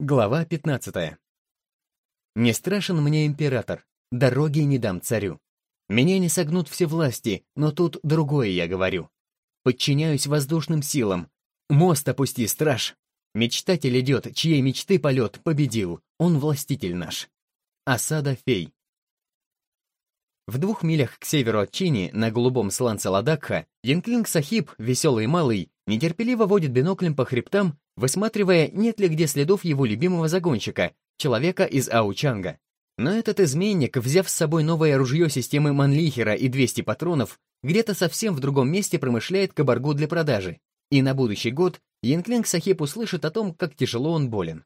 Глава 15. «Не страшен мне император, дороги не дам царю. Меня не согнут все власти, но тут другое я говорю. Подчиняюсь воздушным силам. Мост опусти, страж. Мечтатель идет, чьей мечты полет победил. Он властитель наш». Осада фей. В двух милях к северу от Чини, на голубом сланце Ладакха, Янклинг Сахиб, веселый малый, нетерпеливо водит биноклем по хребтам, высматривая, нет ли где следов его любимого загонщика, человека из Аучанга. Но этот изменник, взяв с собой новое ружье системы Манлихера и 200 патронов, где-то совсем в другом месте промышляет кабаргу для продажи. И на будущий год Янклинг Сахиб услышит о том, как тяжело он болен.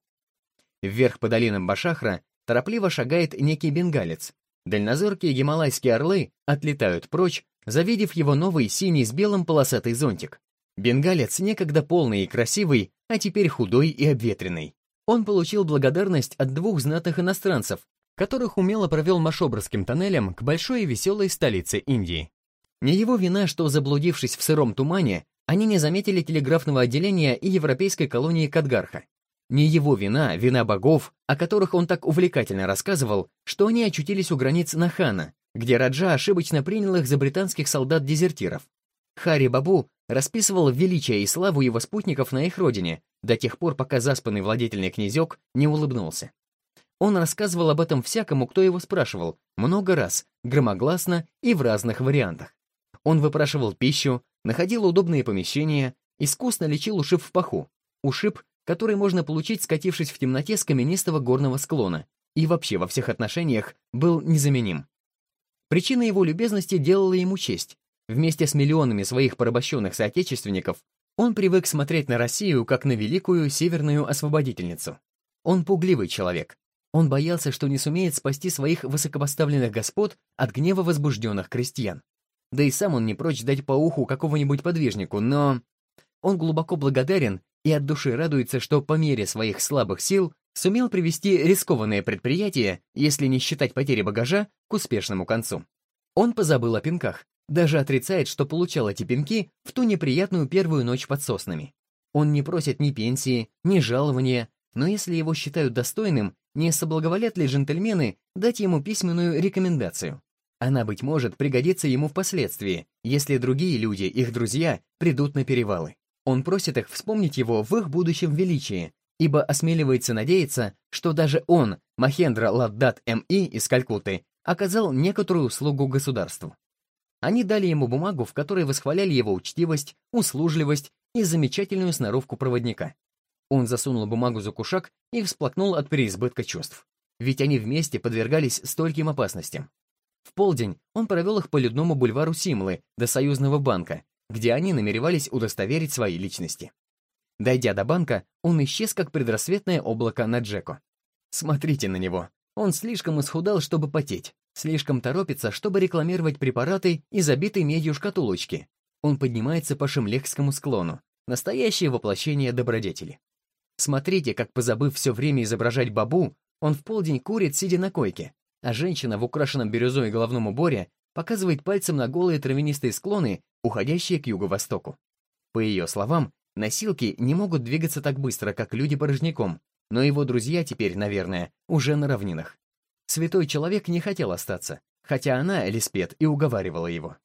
Вверх по долинам Башахра торопливо шагает некий бенгалец, Дальнозоркие гималайские орлы отлетают прочь, завидев его новый синий с белым полосатый зонтик. Бенгалец некогда полный и красивый, а теперь худой и обветренный. Он получил благодарность от двух знатных иностранцев, которых умело провел Машобрским тоннелем к большой и веселой столице Индии. Не его вина, что, заблудившись в сыром тумане, они не заметили телеграфного отделения и европейской колонии Кадгарха. Не его вина, вина богов, о которых он так увлекательно рассказывал, что они очутились у границ Нахана, где Раджа ошибочно принял их за британских солдат-дезертиров. Хари Бабу расписывал величие и славу его спутников на их родине, до тех пор, пока заспанный владетельный князек не улыбнулся. Он рассказывал об этом всякому, кто его спрашивал, много раз, громогласно и в разных вариантах. Он выпрашивал пищу, находил удобные помещения, искусно лечил ушиб в паху. Ушиб который можно получить, скатившись в темноте с каменистого горного склона, и вообще во всех отношениях был незаменим. Причина его любезности делала ему честь. Вместе с миллионами своих порабощенных соотечественников он привык смотреть на Россию как на великую северную освободительницу. Он пугливый человек. Он боялся, что не сумеет спасти своих высокопоставленных господ от гнева возбужденных крестьян. Да и сам он не прочь дать по уху какого-нибудь подвижнику, но... Он глубоко благодарен и от души радуется, что по мере своих слабых сил сумел привести рискованное предприятие, если не считать потери багажа, к успешному концу. Он позабыл о пинках, даже отрицает, что получал эти пинки в ту неприятную первую ночь под соснами. Он не просит ни пенсии, ни жалования, но если его считают достойным, не соблаговолят ли джентльмены дать ему письменную рекомендацию? Она, быть может, пригодится ему впоследствии, если другие люди, их друзья, придут на перевалы. Он просит их вспомнить его в их будущем величии, ибо осмеливается надеяться, что даже он, Махендра Ладдат М.И. из Калькутты, оказал некоторую услугу государству. Они дали ему бумагу, в которой восхваляли его учтивость, услужливость и замечательную сноровку проводника. Он засунул бумагу за кушак и всплакнул от переизбытка чувств. Ведь они вместе подвергались стольким опасностям. В полдень он провел их по людному бульвару Симлы до Союзного банка, где они намеревались удостоверить свои личности. Дойдя до банка, он исчез, как предрассветное облако на Джеко. Смотрите на него. Он слишком исхудал, чтобы потеть, слишком торопится, чтобы рекламировать препараты и забитой медью шкатулочки. Он поднимается по Шемлехскому склону, настоящее воплощение добродетели. Смотрите, как, позабыв все время изображать бабу, он в полдень курит, сидя на койке, а женщина в украшенном бирюзой головном уборе показывает пальцем на голые травянистые склоны, уходящие к юго-востоку. По ее словам, носилки не могут двигаться так быстро, как люди порожняком, но его друзья теперь, наверное, уже на равнинах. Святой человек не хотел остаться, хотя она, Элиспет, и уговаривала его.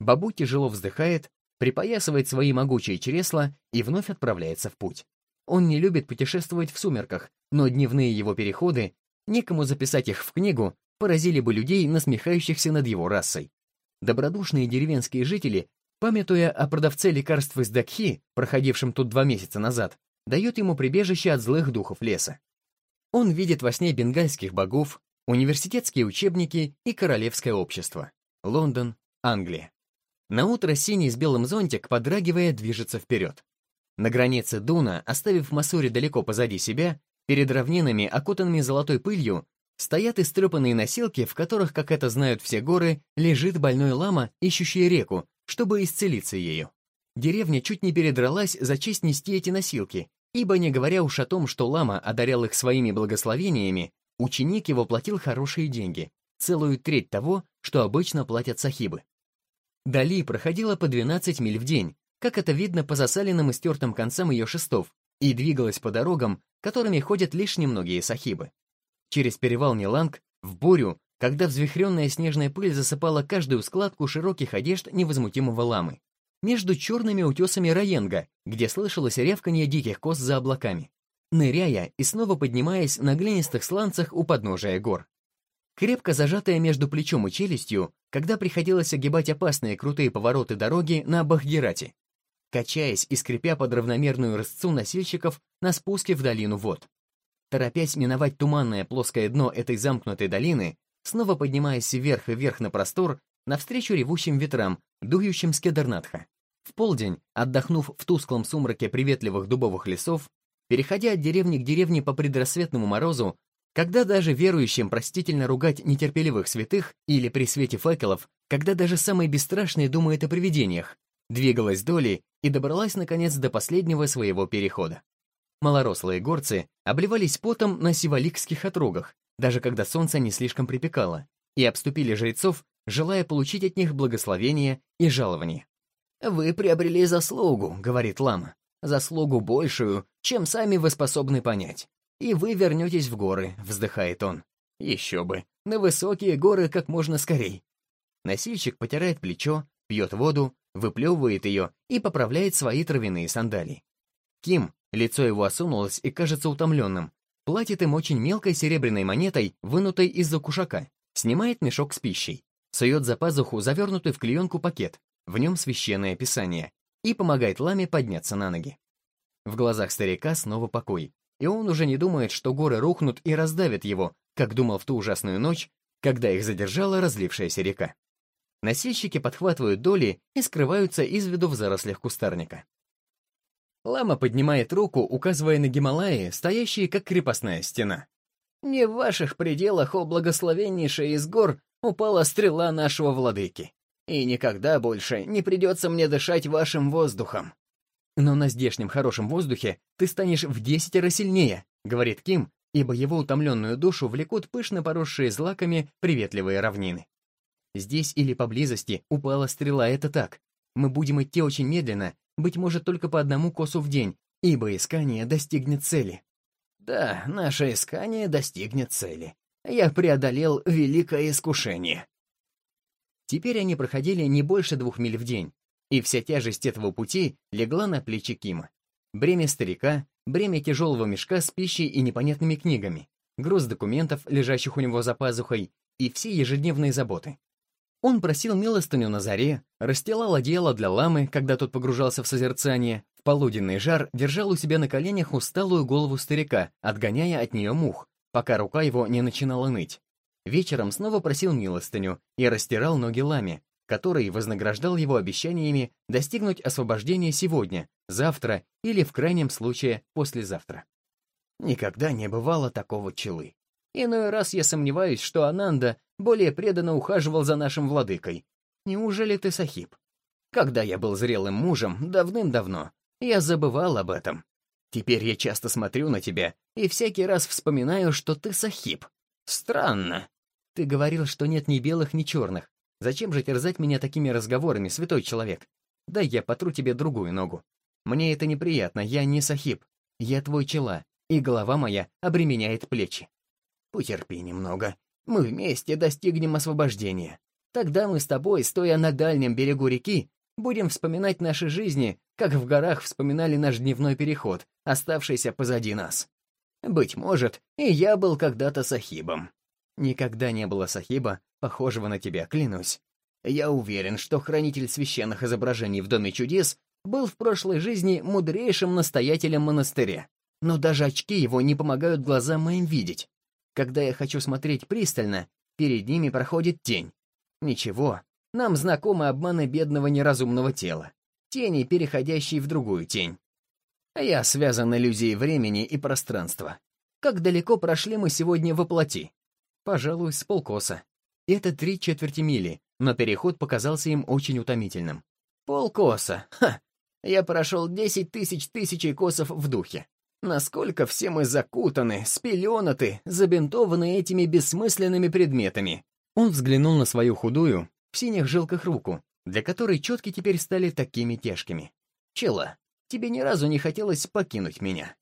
Бабу тяжело вздыхает, припоясывает свои могучие чресла и вновь отправляется в путь. Он не любит путешествовать в сумерках, но дневные его переходы, некому записать их в книгу, поразили бы людей, насмехающихся над его расой. Добродушные деревенские жители, памятуя о продавце лекарств из Дакхи, проходившем тут два месяца назад, дают ему прибежище от злых духов леса. Он видит во сне бенгальских богов, университетские учебники и королевское общество. Лондон, Англия. На утро синий с белым зонтик, подрагивая, движется вперед. На границе Дуна, оставив Масури далеко позади себя, перед равнинами, окутанными золотой пылью, Стоят истрепанные носилки, в которых, как это знают все горы, лежит больной лама, ищущий реку, чтобы исцелиться ею. Деревня чуть не передралась за честь нести эти носилки, ибо, не говоря уж о том, что лама одарял их своими благословениями, ученик его платил хорошие деньги, целую треть того, что обычно платят сахибы. Дали проходила по 12 миль в день, как это видно по засаленным и стертым концам ее шестов, и двигалась по дорогам, которыми ходят лишь немногие сахибы. Через перевал Ниланг, в бурю, когда взвихренная снежная пыль засыпала каждую складку широких одежд невозмутимого ламы. Между черными утесами Раенга, где слышалось рявканье диких коз за облаками. Ныряя и снова поднимаясь на глинистых сланцах у подножия гор. Крепко зажатая между плечом и челюстью, когда приходилось огибать опасные крутые повороты дороги на Бахгерате, качаясь и скрипя под равномерную рысцу носильщиков на спуске в долину вод. Торопясь миновать туманное плоское дно этой замкнутой долины, снова поднимаясь вверх и вверх на простор, навстречу ревущим ветрам, дующим с Кедарнатха. В полдень, отдохнув в тусклом сумраке приветливых дубовых лесов, переходя от деревни к деревне по предрассветному морозу, когда даже верующим простительно ругать нетерпеливых святых или при свете факелов, когда даже самый бесстрашный думает о привидениях, двигалась доли и добралась, наконец, до последнего своего перехода. Малорослые горцы обливались потом на сиваликских отрогах, даже когда солнце не слишком припекало, и обступили жрецов, желая получить от них благословение и жалование. «Вы приобрели заслугу», — говорит лама, «заслугу большую, чем сами вы способны понять. И вы вернетесь в горы», — вздыхает он. «Еще бы, на высокие горы как можно скорей». Носильщик потирает плечо, пьет воду, выплевывает ее и поправляет свои травяные сандалии. Ким, лицо его осунулось и кажется утомленным, платит им очень мелкой серебряной монетой, вынутой из-за кушака, снимает мешок с пищей, сует за пазуху завернутый в клеенку пакет, в нем священное писание, и помогает ламе подняться на ноги. В глазах старика снова покой, и он уже не думает, что горы рухнут и раздавят его, как думал в ту ужасную ночь, когда их задержала разлившаяся река. Носильщики подхватывают доли и скрываются из виду в зарослях кустарника. Лама поднимает руку, указывая на Гималаи, стоящие как крепостная стена. «Не в ваших пределах, о благословеннейшая из гор, упала стрела нашего владыки, и никогда больше не придется мне дышать вашим воздухом». «Но на здешнем хорошем воздухе ты станешь в десятеро сильнее», — говорит Ким, ибо его утомленную душу влекут пышно поросшие злаками приветливые равнины. Здесь или поблизости упала стрела, это так. Мы будем идти очень медленно, быть может, только по одному косу в день, ибо искание достигнет цели. Да, наше искание достигнет цели. Я преодолел великое искушение. Теперь они проходили не больше двух миль в день, и вся тяжесть этого пути легла на плечи Кима. Бремя старика, бремя тяжелого мешка с пищей и непонятными книгами, груз документов, лежащих у него за пазухой, и все ежедневные заботы. Он просил милостыню на заре, расстилал одеяло для ламы, когда тот погружался в созерцание, в полуденный жар держал у себя на коленях усталую голову старика, отгоняя от нее мух, пока рука его не начинала ныть. Вечером снова просил милостыню и растирал ноги ламе, который вознаграждал его обещаниями достигнуть освобождения сегодня, завтра или, в крайнем случае, послезавтра. Никогда не бывало такого челы. Иной раз я сомневаюсь, что Ананда более преданно ухаживал за нашим владыкой. Неужели ты сахиб? Когда я был зрелым мужем, давным-давно, я забывал об этом. Теперь я часто смотрю на тебя и всякий раз вспоминаю, что ты сахиб. Странно. Ты говорил, что нет ни белых, ни черных. Зачем же терзать меня такими разговорами, святой человек? Дай я потру тебе другую ногу. Мне это неприятно, я не сахиб. Я твой чела, и голова моя обременяет плечи. Потерпи немного, мы вместе достигнем освобождения. Тогда мы с тобой, стоя на дальнем берегу реки, будем вспоминать наши жизни, как в горах вспоминали наш дневной переход, оставшийся позади нас. Быть может, и я был когда-то сахибом. Никогда не было сахиба, похожего на тебя, клянусь. Я уверен, что хранитель священных изображений в Доме чудес был в прошлой жизни мудрейшим настоятелем монастыря. Но даже очки его не помогают глазам моим видеть. Когда я хочу смотреть пристально, перед ними проходит тень. Ничего, нам знакомы обманы бедного неразумного тела. Тени, переходящие в другую тень. А я связан иллюзией времени и пространства. Как далеко прошли мы сегодня во плоти? Пожалуй, с полкоса. Это три четверти мили, но переход показался им очень утомительным. Полкоса, ха! Я прошел десять тысяч тысячей косов в духе. Насколько все мы закутаны, спеленаты, забинтованы этими бессмысленными предметами. Он взглянул на свою худую, в синих жилках руку, для которой четки теперь стали такими тяжкими. Чела, тебе ни разу не хотелось покинуть меня».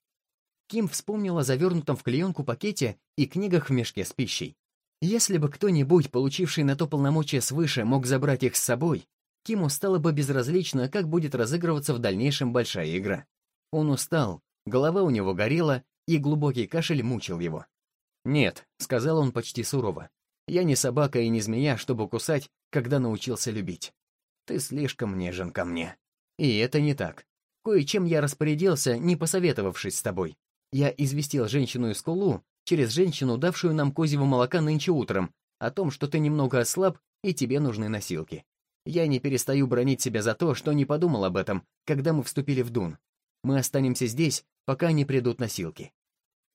Ким вспомнила о завернутом в клеенку пакете и книгах в мешке с пищей. Если бы кто-нибудь, получивший на то полномочия свыше, мог забрать их с собой, Киму стало бы безразлично, как будет разыгрываться в дальнейшем большая игра. Он устал, голова у него горела, и глубокий кашель мучил его. «Нет», — сказал он почти сурово, — «я не собака и не змея, чтобы кусать, когда научился любить. Ты слишком нежен ко мне. И это не так. Кое-чем я распорядился, не посоветовавшись с тобой. Я известил женщину из Кулу, через женщину, давшую нам козьего молока нынче утром, о том, что ты немного ослаб и тебе нужны носилки. Я не перестаю бронить себя за то, что не подумал об этом, когда мы вступили в Дун. Мы останемся здесь, пока не придут носилки.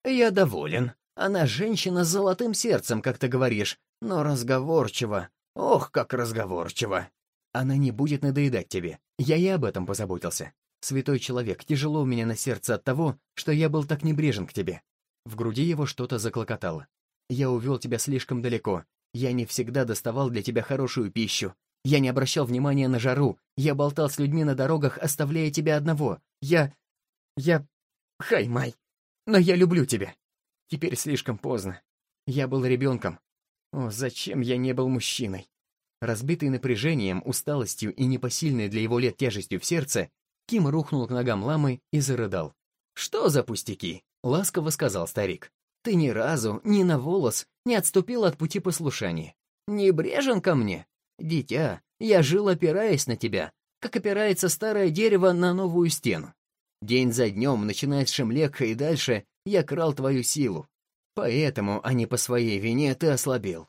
Я доволен. Она женщина с золотым сердцем, как ты говоришь, но разговорчива. Ох, как разговорчива. Она не будет надоедать тебе. Я и об этом позаботился. Святой человек, тяжело у меня на сердце от того, что я был так небрежен к тебе. В груди его что-то заклокотало. Я увел тебя слишком далеко. Я не всегда доставал для тебя хорошую пищу. Я не обращал внимания на жару. Я болтал с людьми на дорогах, оставляя тебя одного. Я... Я... Хай-май. Но я люблю тебя. Теперь слишком поздно. Я был ребенком. О, зачем я не был мужчиной? Разбитый напряжением, усталостью и непосильной для его лет тяжестью в сердце, Ким рухнул к ногам ламы и зарыдал. «Что за пустяки?» — ласково сказал старик. «Ты ни разу, ни на волос не отступил от пути послушания. Не брежен ко мне? Дитя, я жил, опираясь на тебя, как опирается старое дерево на новую стену. День за днем, начиная с Шемлекха и дальше, я крал твою силу. Поэтому, а не по своей вине, ты ослабел.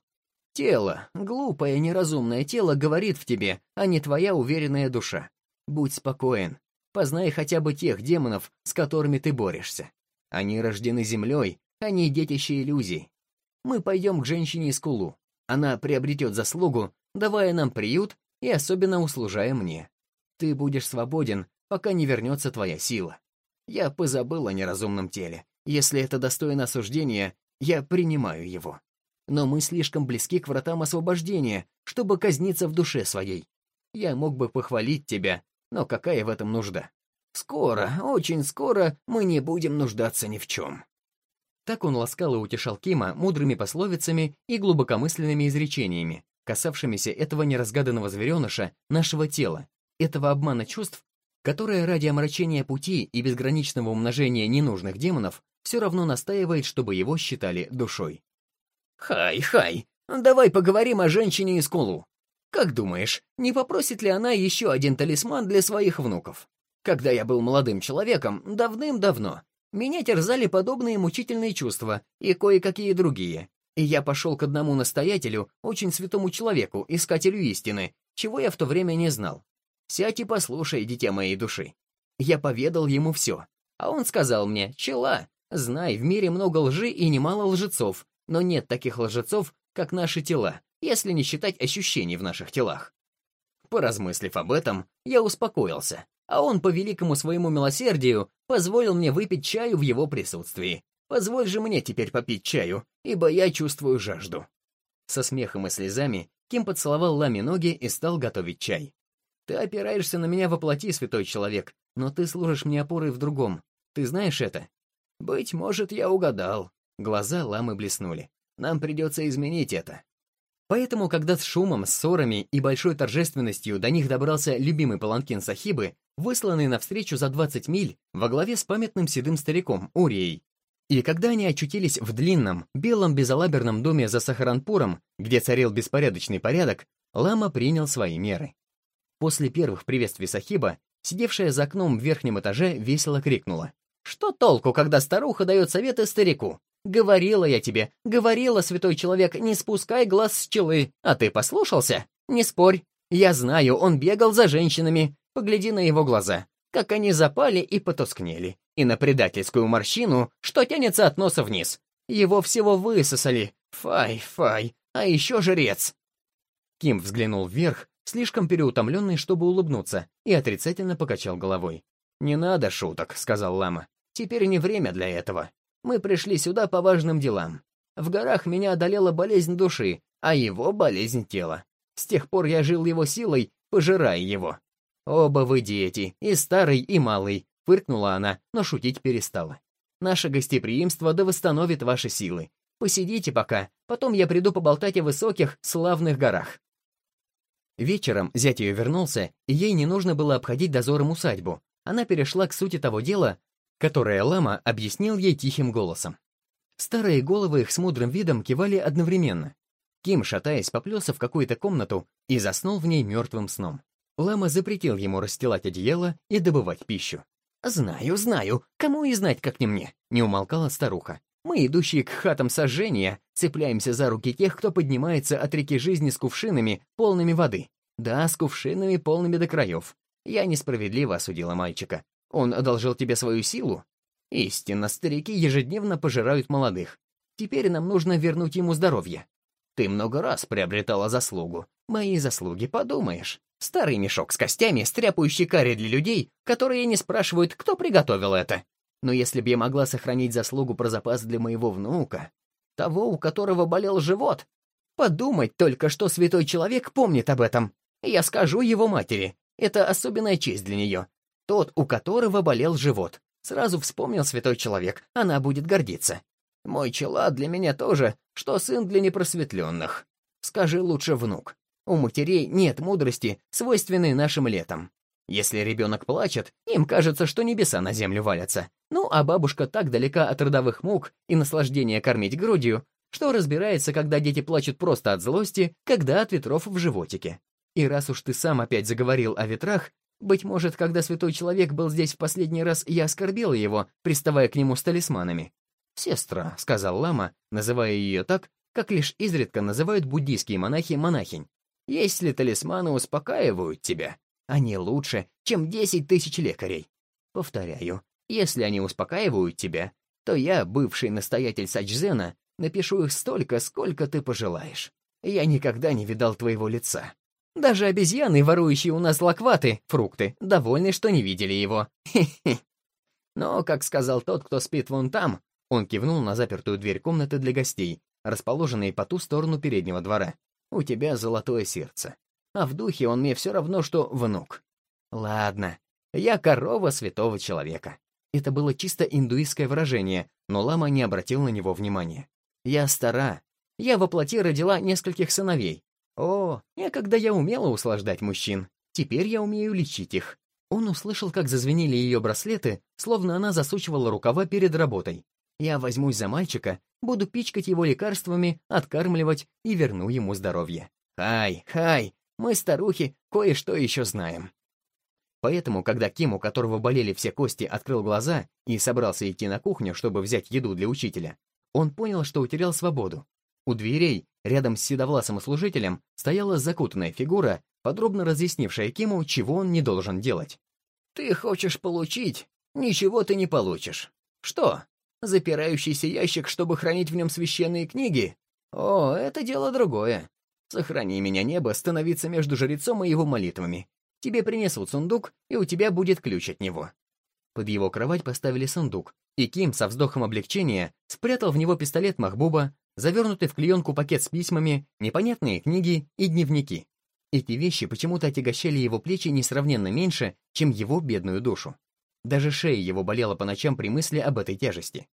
Тело, глупое, неразумное тело говорит в тебе, а не твоя уверенная душа. Будь спокоен. Познай хотя бы тех демонов, с которыми ты борешься. Они рождены землей, они детище иллюзий. Мы пойдем к женщине из Кулу. Она приобретет заслугу, давая нам приют и особенно услужая мне. Ты будешь свободен, пока не вернется твоя сила. Я позабыл о неразумном теле. Если это достойно осуждения, я принимаю его. Но мы слишком близки к вратам освобождения, чтобы казниться в душе своей. Я мог бы похвалить тебя, но какая в этом нужда? Скоро, очень скоро мы не будем нуждаться ни в чем. Так он ласкал и утешал Кима мудрыми пословицами и глубокомысленными изречениями, касавшимися этого неразгаданного звереныша, нашего тела, этого обмана чувств, которая ради омрачения пути и безграничного умножения ненужных демонов все равно настаивает, чтобы его считали душой. «Хай, Хай, давай поговорим о женщине из Кулу. Как думаешь, не попросит ли она еще один талисман для своих внуков? Когда я был молодым человеком, давным-давно, меня терзали подобные мучительные чувства и кое-какие другие. И я пошел к одному настоятелю, очень святому человеку, искателю истины, чего я в то время не знал. Сядь и послушай, дитя моей души. Я поведал ему все. А он сказал мне, чела, знай, в мире много лжи и немало лжецов, но нет таких лжецов, как наши тела, если не считать ощущений в наших телах. Поразмыслив об этом, я успокоился, а он по великому своему милосердию позволил мне выпить чаю в его присутствии. Позволь же мне теперь попить чаю, ибо я чувствую жажду. Со смехом и слезами Ким поцеловал Ламе ноги и стал готовить чай. Ты опираешься на меня воплоти, святой человек, но ты служишь мне опорой в другом. Ты знаешь это? Быть может, я угадал. Глаза ламы блеснули. Нам придется изменить это. Поэтому, когда с шумом, ссорами и большой торжественностью до них добрался любимый паланкин Сахибы, высланный навстречу за 20 миль во главе с памятным седым стариком Урией, и когда они очутились в длинном, белом безалаберном доме за Сахаранпуром, где царил беспорядочный порядок, Лама принял свои меры. После первых приветствий Сахиба, сидевшая за окном в верхнем этаже, весело крикнула. «Что толку, когда старуха дает советы старику? Говорила я тебе, говорила, святой человек, не спускай глаз с челы. А ты послушался? Не спорь. Я знаю, он бегал за женщинами. Погляди на его глаза, как они запали и потускнели. И на предательскую морщину, что тянется от носа вниз. Его всего высосали. Фай, фай. А еще жрец. Ким взглянул вверх, слишком переутомленный, чтобы улыбнуться, и отрицательно покачал головой. «Не надо шуток», — сказал лама. «Теперь не время для этого. Мы пришли сюда по важным делам. В горах меня одолела болезнь души, а его — болезнь тела. С тех пор я жил его силой, пожирая его. Оба вы дети, и старый, и малый. Фыркнула она, но шутить перестала. «Наше гостеприимство да восстановит ваши силы. Посидите пока, потом я приду поболтать о высоких, славных горах». Вечером зять ее вернулся, и ей не нужно было обходить дозором усадьбу. Она перешла к сути того дела, которое Лама объяснил ей тихим голосом. Старые головы их с мудрым видом кивали одновременно. Ким, шатаясь, поплелся в какую-то комнату и заснул в ней мертвым сном. Лама запретил ему расстилать одеяло и добывать пищу. «Знаю, знаю, кому и знать, как не мне», — не умолкала старуха. «Мы, идущие к хатам сожжения, цепляемся за руки тех, кто поднимается от реки жизни с кувшинами, полными воды. Да, с кувшинами, полными до краев. Я несправедливо осудила мальчика. Он одолжил тебе свою силу? Истинно, старики ежедневно пожирают молодых. Теперь нам нужно вернуть ему здоровье. Ты много раз приобретала заслугу. Мои заслуги, подумаешь. Старый мешок с костями, стряпающий карри для людей, которые не спрашивают, кто приготовил это. Но если б я могла сохранить заслугу про запас для моего внука, того, у которого болел живот, подумать только, что святой человек помнит об этом. Я скажу его матери. Это особенная честь для нее. Тот, у которого болел живот. Сразу вспомнил святой человек, она будет гордиться. Мой челад для меня тоже, что сын для непросветленных. Скажи лучше, внук. У матерей нет мудрости, свойственной нашим летам. Если ребенок плачет, им кажется, что небеса на землю валятся. Ну, а бабушка так далека от родовых мук и наслаждения кормить грудью, что разбирается, когда дети плачут просто от злости, когда от ветров в животике. И раз уж ты сам опять заговорил о ветрах, быть может, когда святой человек был здесь в последний раз, я оскорбила его, приставая к нему с талисманами. «Сестра», — сказал лама, называя ее так, как лишь изредка называют буддийские монахи монахинь. «Если талисманы успокаивают тебя, они лучше, чем десять тысяч лекарей. Повторяю, если они успокаивают тебя, то я, бывший настоятель Сачзена, напишу их столько, сколько ты пожелаешь. Я никогда не видал твоего лица. Даже обезьяны, ворующие у нас лакваты, фрукты, довольны, что не видели его. Но, как сказал тот, кто спит вон там, он кивнул на запертую дверь комнаты для гостей, расположенной по ту сторону переднего двора. «У тебя золотое сердце. А в духе он мне все равно, что внук. Ладно, я корова святого человека». Это было чисто индуистское выражение, но лама не обратил на него внимания. «Я стара. Я воплоти родила нескольких сыновей. О, некогда я умела услаждать мужчин. Теперь я умею лечить их». Он услышал, как зазвенели ее браслеты, словно она засучивала рукава перед работой. Я возьмусь за мальчика, буду пичкать его лекарствами, откармливать и верну ему здоровье. Хай, хай, мы, старухи, кое-что еще знаем. Поэтому, когда Ким, у которого болели все кости, открыл глаза и собрался идти на кухню, чтобы взять еду для учителя, он понял, что утерял свободу. У дверей, рядом с седовласым служителем, стояла закутанная фигура, подробно разъяснившая Киму, чего он не должен делать. «Ты хочешь получить? Ничего ты не получишь. Что, Запирающийся ящик, чтобы хранить в нем священные книги? О, это дело другое. Сохрани меня, небо, становиться между жрецом и его молитвами. Тебе принесут сундук, и у тебя будет ключ от него». Под его кровать поставили сундук, и Ким со вздохом облегчения спрятал в него пистолет Махбуба, завернутый в клеенку пакет с письмами, непонятные книги и дневники. Эти вещи почему-то отягощали его плечи несравненно меньше, чем его бедную душу. Даже шея его болела по ночам при мысли об этой тяжести.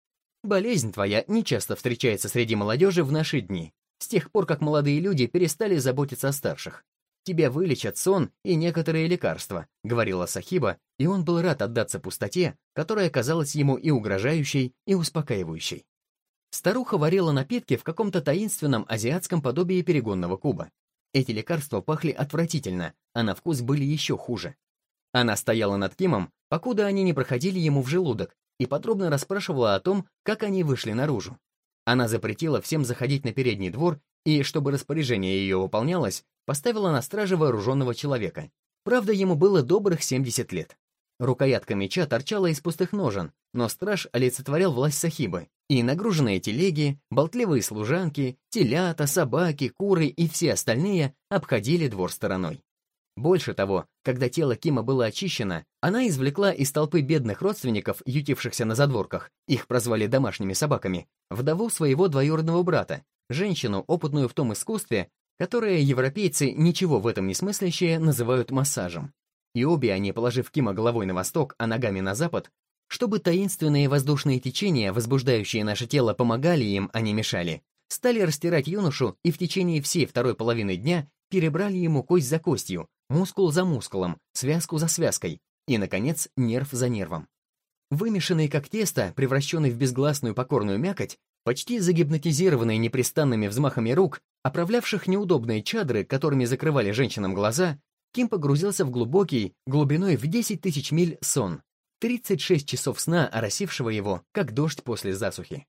Болезнь твоя нечасто встречается среди молодежи в наши дни, с тех пор, как молодые люди перестали заботиться о старших. Тебя вылечат сон и некоторые лекарства, говорила Сахиба, и он был рад отдаться пустоте, которая казалась ему и угрожающей, и успокаивающей. Старуха варила напитки в каком-то таинственном азиатском подобии перегонного куба. Эти лекарства пахли отвратительно, а на вкус были еще хуже. Она стояла над Кимом, покуда они не проходили ему в желудок, и подробно расспрашивала о том, как они вышли наружу. Она запретила всем заходить на передний двор и, чтобы распоряжение ее выполнялось, поставила на страже вооруженного человека. Правда, ему было добрых 70 лет. Рукоятка меча торчала из пустых ножен, но страж олицетворял власть Сахибы, и нагруженные телеги, болтливые служанки, телята, собаки, куры и все остальные обходили двор стороной. Больше того, когда тело Кима было очищено, она извлекла из толпы бедных родственников, ютившихся на задворках, их прозвали домашними собаками, вдову своего двоюродного брата, женщину, опытную в том искусстве, которое европейцы, ничего в этом не смыслящие, называют массажем. и обе они, положив Кима головой на восток, а ногами на запад, чтобы таинственные воздушные течения, возбуждающие наше тело, помогали им, а не мешали, стали растирать юношу и в течение всей второй половины дня перебрали ему кость за костью, мускул за мускулом, связку за связкой и, наконец, нерв за нервом. Вымешанный как тесто, превращенный в безгласную покорную мякоть, почти загипнотизированный непрестанными взмахами рук, оправлявших неудобные чадры, которыми закрывали женщинам глаза, Ким погрузился в глубокий, глубиной в 10 тысяч миль сон. 36 часов сна, оросившего его, как дождь после засухи.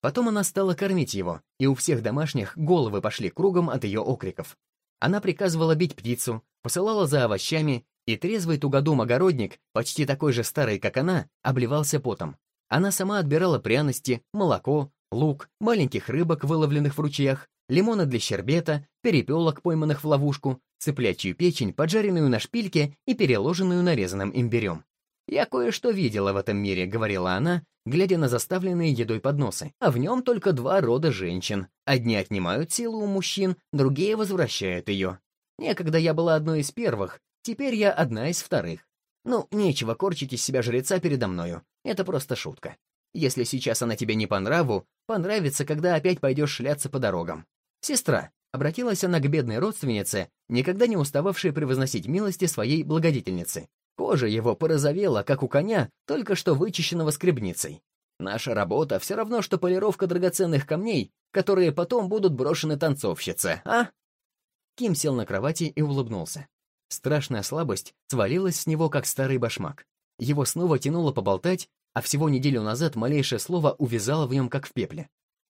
Потом она стала кормить его, и у всех домашних головы пошли кругом от ее окриков. Она приказывала бить птицу, посылала за овощами, и трезвый тугодум-огородник, почти такой же старый, как она, обливался потом. Она сама отбирала пряности, молоко, лук, маленьких рыбок, выловленных в ручьях, лимона для щербета, перепелок, пойманных в ловушку, цыплячью печень, поджаренную на шпильке и переложенную нарезанным имбирем. «Я кое-что видела в этом мире», — говорила она, глядя на заставленные едой подносы. «А в нем только два рода женщин. Одни отнимают силу у мужчин, другие возвращают ее. Некогда я была одной из первых, теперь я одна из вторых. Ну, нечего корчить из себя жреца передо мною. Это просто шутка. Если сейчас она тебе не по нраву, понравится, когда опять пойдешь шляться по дорогам. Сестра, обратилась она к бедной родственнице, никогда не устававшей превозносить милости своей благодетельницы. Кожа его порозовела, как у коня, только что вычищенного скребницей. Наша работа все равно, что полировка драгоценных камней, которые потом будут брошены танцовщице, а? Ким сел на кровати и улыбнулся. Страшная слабость свалилась с него, как старый башмак. Его снова тянуло поболтать, а всего неделю назад малейшее слово увязало в нем, как в пепле.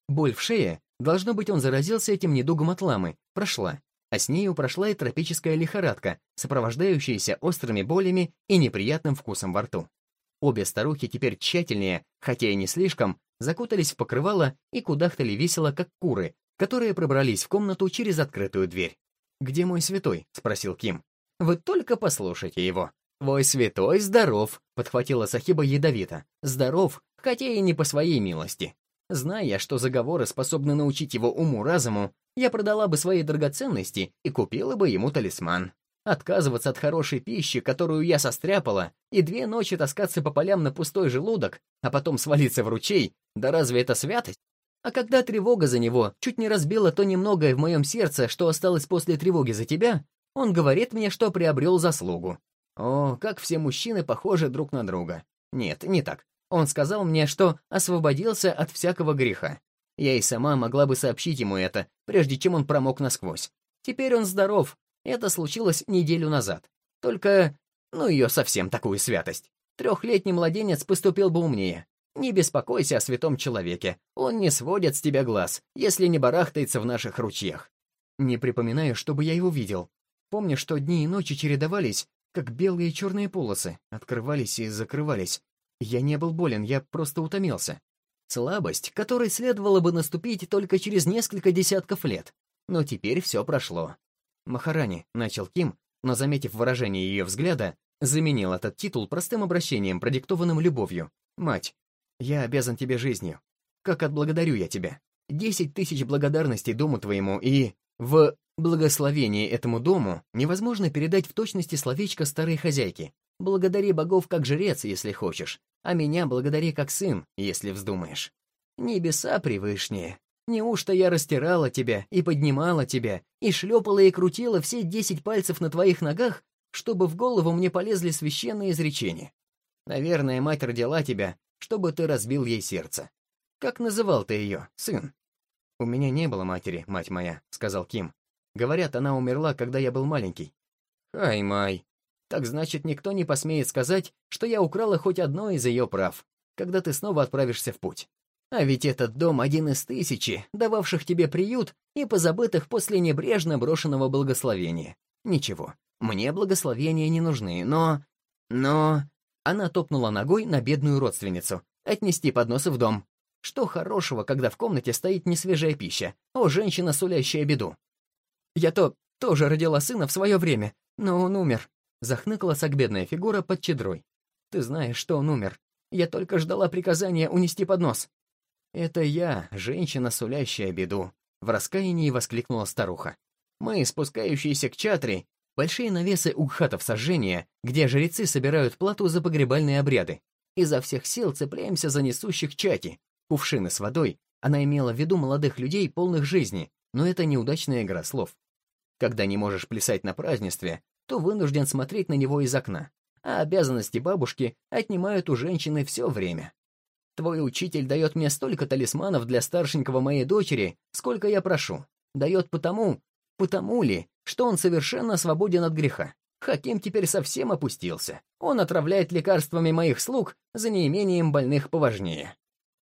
Боль в шее, должно быть, он заразился этим недугом от ламы, прошла, а с нею прошла и тропическая лихорадка, сопровождающаяся острыми болями и неприятным вкусом во рту. Обе старухи теперь тщательнее, хотя и не слишком, закутались в покрывало и кудахтали весело, как куры, которые пробрались в комнату через открытую дверь. «Где мой святой?» — спросил Ким. «Вы только послушайте его. «Твой святой здоров», — подхватила Сахиба ядовито. «Здоров, хотя и не по своей милости. Зная, что заговоры способны научить его уму-разуму, я продала бы свои драгоценности и купила бы ему талисман. Отказываться от хорошей пищи, которую я состряпала, и две ночи таскаться по полям на пустой желудок, а потом свалиться в ручей, да разве это святость? А когда тревога за него чуть не разбила то немногое в моем сердце, что осталось после тревоги за тебя, он говорит мне, что приобрел заслугу. О, как все мужчины похожи друг на друга. Нет, не так. Он сказал мне, что освободился от всякого греха. Я и сама могла бы сообщить ему это, прежде чем он промок насквозь. Теперь он здоров. Это случилось неделю назад. Только, ну ее совсем такую святость. Трехлетний младенец поступил бы умнее. Не беспокойся о святом человеке. Он не сводит с тебя глаз, если не барахтается в наших ручьях. Не припоминаю, чтобы я его видел. Помню, что дни и ночи чередовались, как белые и черные полосы, открывались и закрывались. Я не был болен, я просто утомился. Слабость, которой следовало бы наступить только через несколько десятков лет. Но теперь все прошло. «Махарани», — начал Ким, но, заметив выражение ее взгляда, заменил этот титул простым обращением, продиктованным любовью. «Мать, я обязан тебе жизнью. Как отблагодарю я тебя? Десять тысяч благодарностей дому твоему и... В благословение этому дому невозможно передать в точности словечко старой хозяйки. Благодари богов как жрец, если хочешь, а меня благодари как сын, если вздумаешь. Небеса превышние. Неужто я растирала тебя и поднимала тебя, и шлепала и крутила все десять пальцев на твоих ногах, чтобы в голову мне полезли священные изречения? Наверное, мать родила тебя, чтобы ты разбил ей сердце. Как называл ты ее, сын? «У меня не было матери, мать моя», — сказал Ким. «Говорят, она умерла, когда я был маленький». «Ай-май. Так значит, никто не посмеет сказать, что я украла хоть одно из ее прав, когда ты снова отправишься в путь. А ведь этот дом один из тысячи, дававших тебе приют и позабытых после небрежно брошенного благословения. Ничего, мне благословения не нужны, но... Но... Она топнула ногой на бедную родственницу. Отнести подносы в дом. Что хорошего, когда в комнате стоит несвежая пища? О, женщина, сулящая беду. Я то тоже родила сына в свое время, но он умер. Захныкала сагбедная фигура под чедрой. Ты знаешь, что он умер. Я только ждала приказания унести поднос. Это я, женщина, сулящая беду. В раскаянии воскликнула старуха. Мы, спускающиеся к чатре, Большие навесы у хатов сожжения, где жрецы собирают плату за погребальные обряды. Изо всех сил цепляемся за несущих чати. Кувшины с водой. Она имела в виду молодых людей, полных жизни, но это неудачная игра слов. Когда не можешь плясать на празднестве, то вынужден смотреть на него из окна, а обязанности бабушки отнимают у женщины все время. Твой учитель дает мне столько талисманов для старшенького моей дочери, сколько я прошу. Дает потому, потому ли, что он совершенно свободен от греха. Хаким теперь совсем опустился. Он отравляет лекарствами моих слуг за неимением больных поважнее.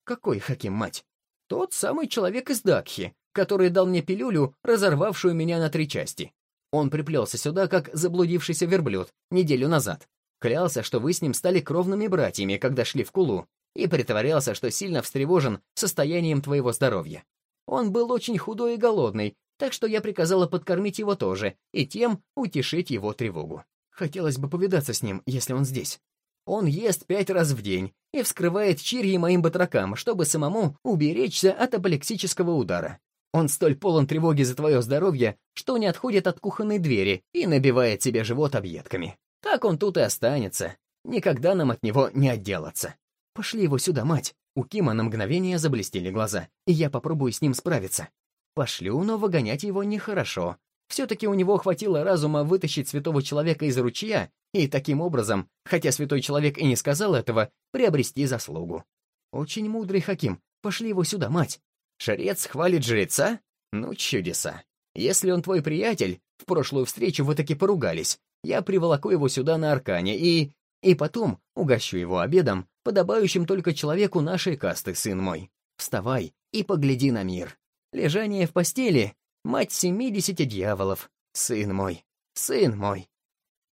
Какой Хаким, мать? Тот самый человек из Дакхи, который дал мне пилюлю, разорвавшую меня на три части. Он приплелся сюда, как заблудившийся верблюд, неделю назад. Клялся, что вы с ним стали кровными братьями, когда шли в Кулу, и притворялся, что сильно встревожен состоянием твоего здоровья. Он был очень худой и голодный, так что я приказала подкормить его тоже и тем утешить его тревогу. Хотелось бы повидаться с ним, если он здесь. Он ест пять раз в день и вскрывает чирьи моим батракам, чтобы самому уберечься от апоплексического удара. Он столь полон тревоги за твое здоровье, что не отходит от кухонной двери и набивает себе живот объедками. Так он тут и останется. Никогда нам от него не отделаться. Пошли его сюда, мать. У Кима на мгновение заблестели глаза, и я попробую с ним справиться. Пошлю, но выгонять его нехорошо. Все-таки у него хватило разума вытащить святого человека из ручья и таким образом, хотя святой человек и не сказал этого, приобрести заслугу. Очень мудрый Хаким. Пошли его сюда, мать. Шарец хвалит жреца? Ну, чудеса. Если он твой приятель, в прошлую встречу вы таки поругались, я приволоку его сюда на Аркане и... И потом угощу его обедом, подобающим только человеку нашей касты, сын мой. Вставай и погляди на мир. Лежание в постели — мать семидесяти дьяволов. Сын мой, сын мой.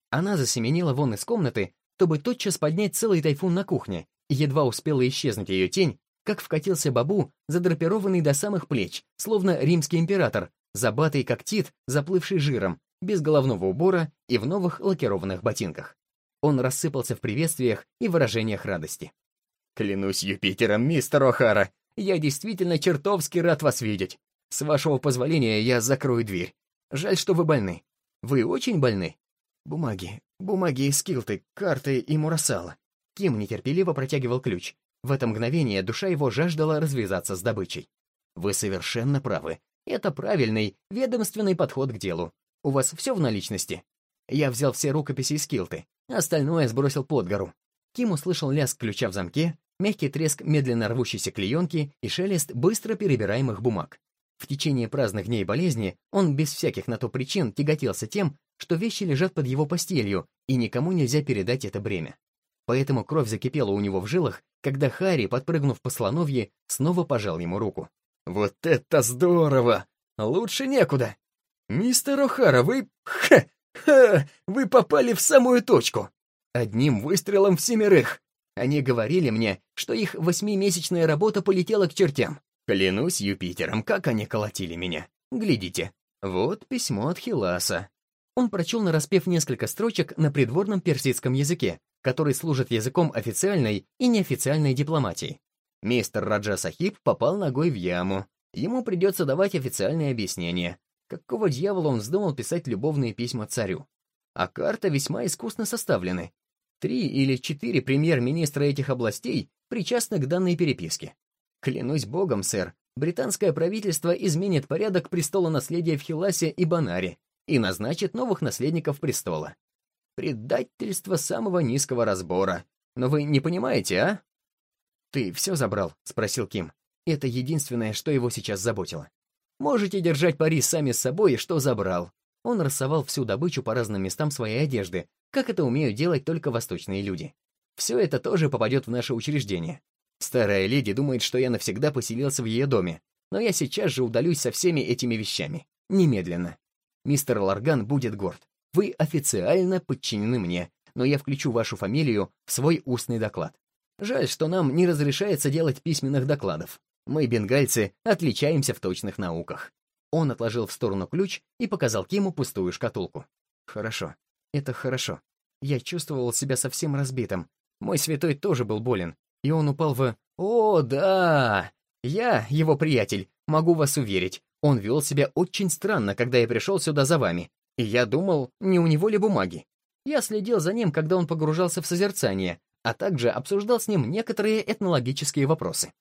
Она засеменила вон из комнаты, чтобы тотчас поднять целый тайфун на кухне, едва успела исчезнуть ее тень, как вкатился бабу, задрапированный до самых плеч, словно римский император, забатый как тит, заплывший жиром, без головного убора и в новых лакированных ботинках. Он рассыпался в приветствиях и выражениях радости. «Клянусь Юпитером, мистер О'Хара, я действительно чертовски рад вас видеть. С вашего позволения я закрою дверь. Жаль, что вы больны. Вы очень больны? Бумаги, бумаги скилты, карты и мурасала. Ким нетерпеливо протягивал ключ. В это мгновение душа его жаждала развязаться с добычей. Вы совершенно правы. Это правильный, ведомственный подход к делу. У вас все в наличности? Я взял все рукописи и скилты. Остальное сбросил под гору. Ким услышал лязг ключа в замке, мягкий треск медленно рвущейся клеенки и шелест быстро перебираемых бумаг. В течение праздных дней болезни он без всяких на то причин тяготился тем, что вещи лежат под его постелью, и никому нельзя передать это бремя. Поэтому кровь закипела у него в жилах, когда Харри, подпрыгнув по слоновье, снова пожал ему руку. «Вот это здорово! Лучше некуда! Мистер О'Хара, вы... Ха! Ха! Вы попали в самую точку! Одним выстрелом в семерых! Они говорили мне, что их восьмимесячная работа полетела к чертям. Клянусь Юпитером, как они колотили меня. Глядите, вот письмо от Хиласа. Он прочел нараспев несколько строчек на придворном персидском языке, который служит языком официальной и неофициальной дипломатии. Мистер Раджа Сахиб попал ногой в яму. Ему придется давать официальные объяснения. Какого дьявола он вздумал писать любовные письма царю? А карта весьма искусно составлены. Три или четыре премьер-министра этих областей причастны к данной переписке. Клянусь богом, сэр, британское правительство изменит порядок престола наследия в Хиласе и Банаре и назначит новых наследников престола. Предательство самого низкого разбора. Но вы не понимаете, а? «Ты все забрал?» — спросил Ким. Это единственное, что его сейчас заботило. «Можете держать пари сами с собой, что забрал». Он рассовал всю добычу по разным местам своей одежды, как это умеют делать только восточные люди. Все это тоже попадет в наше учреждение. Старая леди думает, что я навсегда поселился в ее доме, но я сейчас же удалюсь со всеми этими вещами. Немедленно. Мистер Ларган будет горд. Вы официально подчинены мне, но я включу вашу фамилию в свой устный доклад. Жаль, что нам не разрешается делать письменных докладов. Мы, бенгальцы, отличаемся в точных науках. Он отложил в сторону ключ и показал Киму пустую шкатулку. Хорошо. Это хорошо. Я чувствовал себя совсем разбитым. Мой святой тоже был болен, и он упал в... О, да! Я, его приятель, могу вас уверить, он вел себя очень странно, когда я пришел сюда за вами. И я думал, не у него ли бумаги. Я следил за ним, когда он погружался в созерцание, а также обсуждал с ним некоторые этнологические вопросы.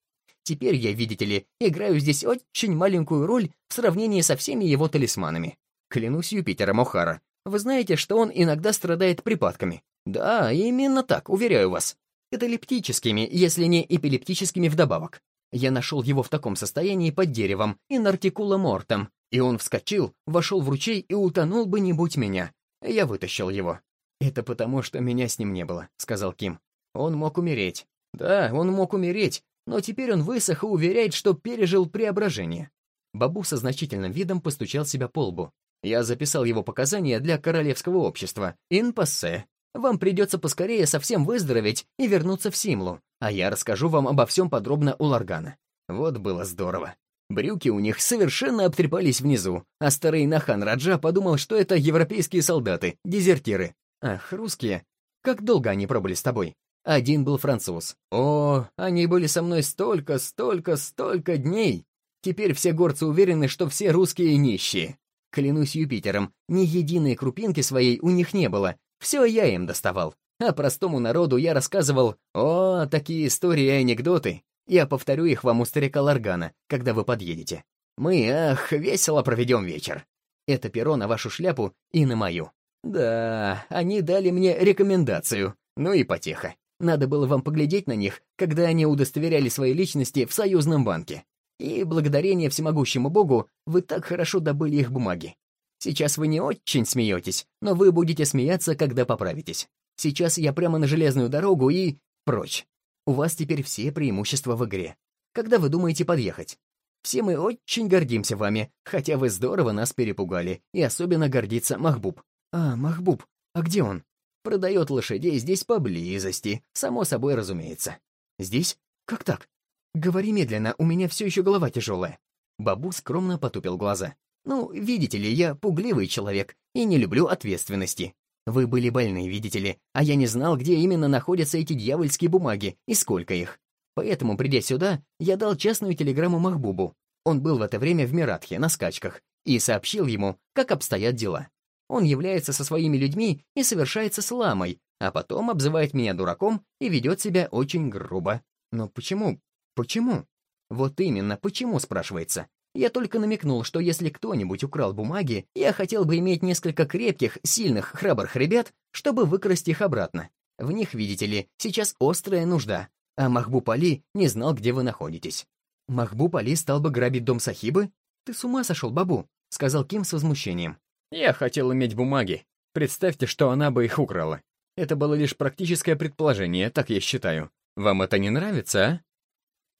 Теперь я, видите ли, играю здесь очень маленькую роль в сравнении со всеми его талисманами. Клянусь Юпитером О'Хара. Вы знаете, что он иногда страдает припадками. Да, именно так, уверяю вас. Каталептическими, если не эпилептическими вдобавок. Я нашел его в таком состоянии под деревом, инартикула мортом, и он вскочил, вошел в ручей и утонул бы не будь меня. Я вытащил его. «Это потому, что меня с ним не было», — сказал Ким. «Он мог умереть». «Да, он мог умереть, но теперь он высох и уверяет, что пережил преображение». Бабу со значительным видом постучал себя по лбу. «Я записал его показания для королевского общества. Ин пассе. Вам придется поскорее совсем выздороветь и вернуться в Симлу, а я расскажу вам обо всем подробно у Ларгана. Вот было здорово. Брюки у них совершенно обтрепались внизу, а старый Нахан Раджа подумал, что это европейские солдаты, дезертиры. Ах, русские. Как долго они пробыли с тобой? Один был француз. О, они были со мной столько, столько, столько дней. Теперь все горцы уверены, что все русские нищие. Клянусь Юпитером, ни единой крупинки своей у них не было. Все я им доставал. А простому народу я рассказывал, о, такие истории и анекдоты. Я повторю их вам у старика Ларгана, когда вы подъедете. Мы, ах, весело проведем вечер. Это перо на вашу шляпу и на мою. Да, они дали мне рекомендацию. Ну и потеха. Надо было вам поглядеть на них, когда они удостоверяли свои личности в союзном банке. И благодарение всемогущему богу вы так хорошо добыли их бумаги. Сейчас вы не очень смеетесь, но вы будете смеяться, когда поправитесь. Сейчас я прямо на железную дорогу и... прочь. У вас теперь все преимущества в игре. Когда вы думаете подъехать? Все мы очень гордимся вами, хотя вы здорово нас перепугали, и особенно гордится Махбуб. А, Махбуб, а где он? Продает лошадей здесь поблизости, само собой разумеется. Здесь? Как так? Говори медленно, у меня все еще голова тяжелая. Бабу скромно потупил глаза. Ну, видите ли, я пугливый человек и не люблю ответственности. Вы были больны, видите ли, а я не знал, где именно находятся эти дьявольские бумаги и сколько их. Поэтому, придя сюда, я дал частную телеграмму Махбубу. Он был в это время в Миратхе, на скачках, и сообщил ему, как обстоят дела. Он является со своими людьми и совершается с ламой, а потом обзывает меня дураком и ведет себя очень грубо. Но почему? Почему? Вот именно, почему, спрашивается. Я только намекнул, что если кто-нибудь украл бумаги, я хотел бы иметь несколько крепких, сильных, храбрых ребят, чтобы выкрасть их обратно. В них, видите ли, сейчас острая нужда, а Махбуб Али не знал, где вы находитесь. Махбуб Али стал бы грабить дом Сахибы? Ты с ума сошел, бабу, сказал Ким с возмущением. Я хотел иметь бумаги. Представьте, что она бы их украла. Это было лишь практическое предположение, так я считаю. Вам это не нравится, а?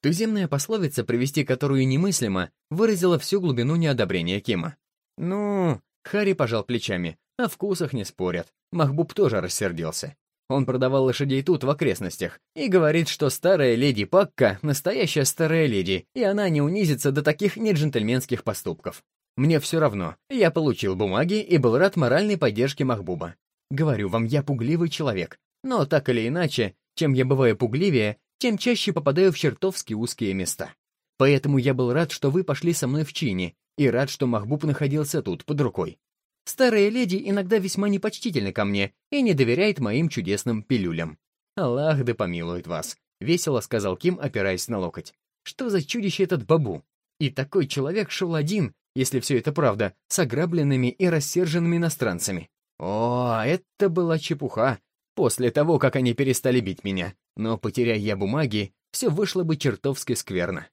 Туземная пословица, привести которую немыслимо, выразила всю глубину неодобрения Кима. «Ну...» — Хари пожал плечами. О вкусах не спорят. Махбуб тоже рассердился. Он продавал лошадей тут, в окрестностях, и говорит, что старая леди Пакка — настоящая старая леди, и она не унизится до таких неджентльменских поступков. Мне все равно. Я получил бумаги и был рад моральной поддержке Махбуба. Говорю вам, я пугливый человек. Но так или иначе, чем я бываю пугливее, тем чаще попадаю в чертовски узкие места. Поэтому я был рад, что вы пошли со мной в чине, и рад, что Махбуб находился тут, под рукой. Старая леди иногда весьма непочтительна ко мне и не доверяет моим чудесным пилюлям. Аллах да помилует вас, — весело сказал Ким, опираясь на локоть. Что за чудище этот бабу? И такой человек шел один, если все это правда, с ограбленными и рассерженными иностранцами. О, это была чепуха, после того, как они перестали бить меня. Но, потеряя я бумаги, все вышло бы чертовски скверно.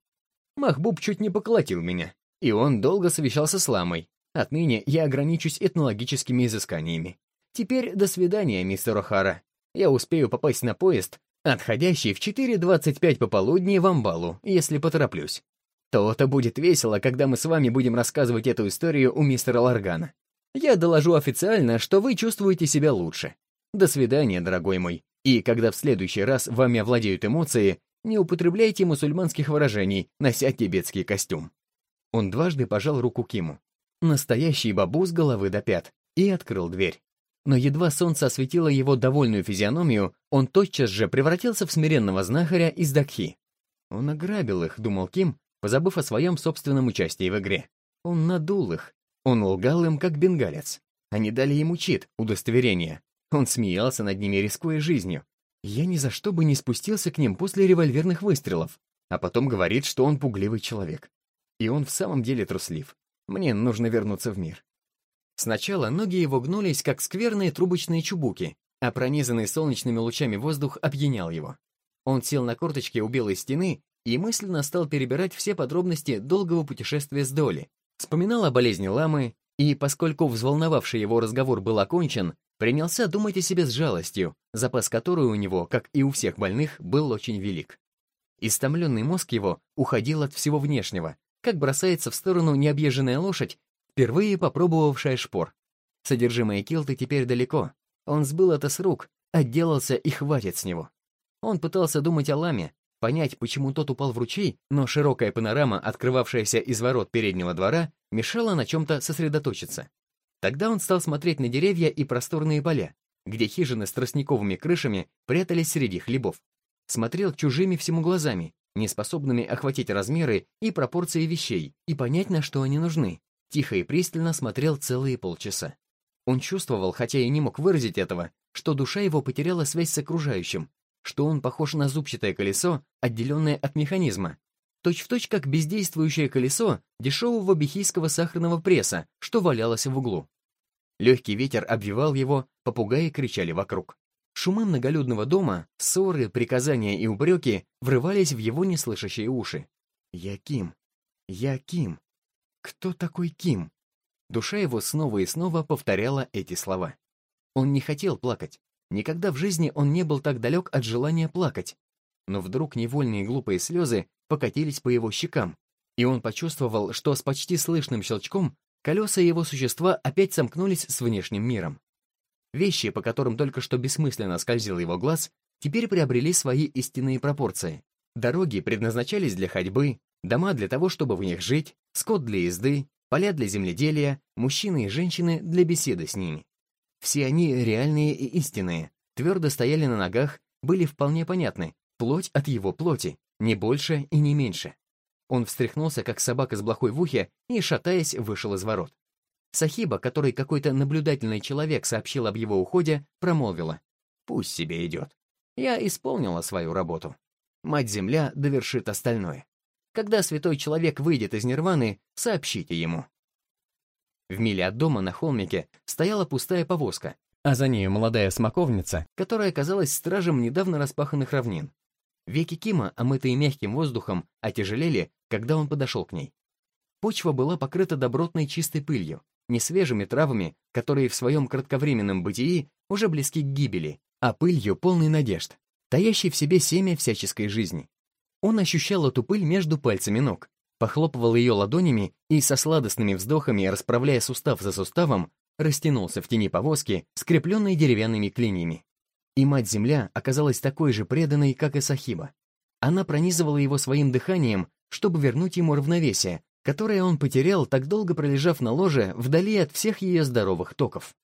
Махбуб чуть не поколотил меня, и он долго совещался с ламой. Отныне я ограничусь этнологическими изысканиями. Теперь до свидания, мистер О'Хара. Я успею попасть на поезд, отходящий в 4.25 пополудни в Амбалу, если потороплюсь. То-то будет весело, когда мы с вами будем рассказывать эту историю у мистера Ларгана. Я доложу официально, что вы чувствуете себя лучше. До свидания, дорогой мой. И когда в следующий раз вами овладеют эмоции, не употребляйте мусульманских выражений, нося тибетский костюм. Он дважды пожал руку Киму. Настоящий бабу с головы до пят. И открыл дверь. Но едва солнце осветило его довольную физиономию, он тотчас же превратился в смиренного знахаря из Дакхи. Он ограбил их, думал Ким, позабыв о своем собственном участии в игре. Он надул их. Он лгал им, как бенгалец. Они дали ему чит, удостоверение. Он смеялся над ними, рискуя жизнью. Я ни за что бы не спустился к ним после револьверных выстрелов, а потом говорит, что он пугливый человек. И он в самом деле труслив. Мне нужно вернуться в мир. Сначала ноги его гнулись, как скверные трубочные чубуки, а пронизанный солнечными лучами воздух опьянял его. Он сел на корточки у белой стены и мысленно стал перебирать все подробности долгого путешествия с Доли. Вспоминал о болезни ламы, и, поскольку взволновавший его разговор был окончен, принялся думать о себе с жалостью, запас которой у него, как и у всех больных, был очень велик. Истомленный мозг его уходил от всего внешнего, как бросается в сторону необъезженная лошадь, впервые попробовавшая шпор. Содержимое килты теперь далеко. Он сбыл это с рук, отделался и хватит с него. Он пытался думать о ламе, понять, почему тот упал в ручей, но широкая панорама, открывавшаяся из ворот переднего двора, мешала на чем-то сосредоточиться. Тогда он стал смотреть на деревья и просторные поля, где хижины с тростниковыми крышами прятались среди хлебов. Смотрел чужими всему глазами, неспособными охватить размеры и пропорции вещей и понять, на что они нужны. Тихо и пристально смотрел целые полчаса. Он чувствовал, хотя и не мог выразить этого, что душа его потеряла связь с окружающим, что он похож на зубчатое колесо, отделенное от механизма, точь-в-точь как бездействующее колесо дешевого бехийского сахарного пресса, что валялось в углу. Легкий ветер обвивал его, попугаи кричали вокруг. Шумы многолюдного дома, ссоры, приказания и упреки врывались в его неслышащие уши. «Я Ким. Я Ким. Кто такой Ким?» Душа его снова и снова повторяла эти слова. Он не хотел плакать. Никогда в жизни он не был так далек от желания плакать. Но вдруг невольные глупые слезы покатились по его щекам, и он почувствовал, что с почти слышным щелчком колеса его существа опять сомкнулись с внешним миром. Вещи, по которым только что бессмысленно скользил его глаз, теперь приобрели свои истинные пропорции. Дороги предназначались для ходьбы, дома для того, чтобы в них жить, скот для езды, поля для земледелия, мужчины и женщины для беседы с ними. Все они реальные и истинные, твердо стояли на ногах, были вполне понятны, плоть от его плоти, не больше и не меньше. Он встряхнулся, как собака с блохой в ухе, и, шатаясь, вышел из ворот. Сахиба, который какой-то наблюдательный человек сообщил об его уходе, промолвила. «Пусть себе идет. Я исполнила свою работу. Мать-Земля довершит остальное. Когда святой человек выйдет из нирваны, сообщите ему». В миле от дома на холмике стояла пустая повозка, а за нею молодая смоковница, которая оказалась стражем недавно распаханных равнин. Веки Кима, омытые мягким воздухом, отяжелели, когда он подошел к ней. Почва была покрыта добротной чистой пылью, не свежими травами, которые в своем кратковременном бытии уже близки к гибели, а пылью полной надежд, таящей в себе семя всяческой жизни. Он ощущал эту пыль между пальцами ног, похлопывал ее ладонями и со сладостными вздохами, расправляя сустав за суставом, растянулся в тени повозки, скрепленной деревянными клиньями. И Мать-Земля оказалась такой же преданной, как и Сахиба. Она пронизывала его своим дыханием, чтобы вернуть ему равновесие, которое он потерял, так долго пролежав на ложе вдали от всех ее здоровых токов.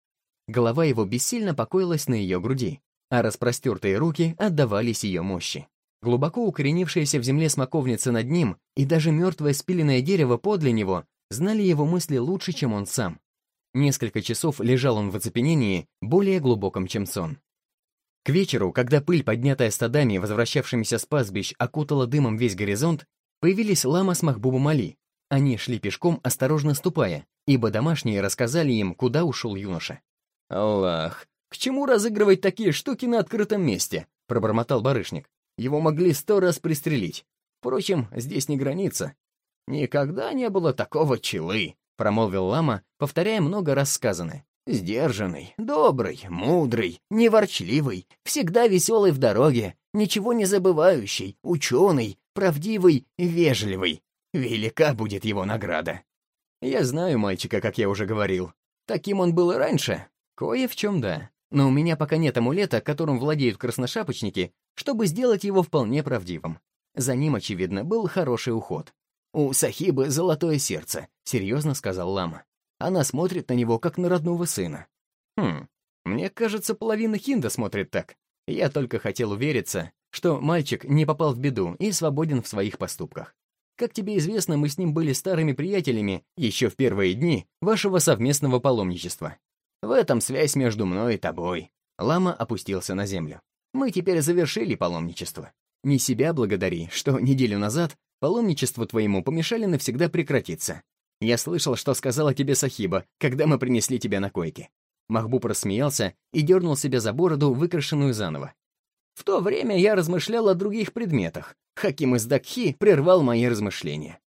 Голова его бессильно покоилась на ее груди, а распростертые руки отдавались ее мощи. Глубоко укоренившаяся в земле смоковница над ним и даже мертвое спиленное дерево подле него знали его мысли лучше, чем он сам. Несколько часов лежал он в оцепенении, более глубоком, чем сон. К вечеру, когда пыль, поднятая стадами, возвращавшимися с пастбищ, окутала дымом весь горизонт, появились лама с Махбубом Али. Они шли пешком, осторожно ступая, ибо домашние рассказали им, куда ушел юноша. «Аллах, к чему разыгрывать такие штуки на открытом месте?» — пробормотал барышник. «Его могли сто раз пристрелить. Впрочем, здесь не граница». «Никогда не было такого челы», — промолвил лама, повторяя много раз сказанное. Сдержанный, добрый, мудрый, неворчливый, всегда веселый в дороге, ничего не забывающий, ученый, правдивый, вежливый. Велика будет его награда. Я знаю мальчика, как я уже говорил. Таким он был и раньше. Кое в чем да. Но у меня пока нет амулета, которым владеют красношапочники, чтобы сделать его вполне правдивым. За ним, очевидно, был хороший уход. «У Сахибы золотое сердце», — серьезно сказал Лама. Она смотрит на него, как на родного сына. Хм, мне кажется, половина Хинда смотрит так. Я только хотел увериться, что мальчик не попал в беду и свободен в своих поступках. Как тебе известно, мы с ним были старыми приятелями еще в первые дни вашего совместного паломничества. В этом связь между мной и тобой. Лама опустился на землю. Мы теперь завершили паломничество. Не себя благодари, что неделю назад паломничеству твоему помешали навсегда прекратиться. Я слышал, что сказала тебе Сахиба, когда мы принесли тебя на койке. Махбуб рассмеялся и дернул себя за бороду, выкрашенную заново. В то время я размышлял о других предметах. Хаким из Дакхи прервал мои размышления.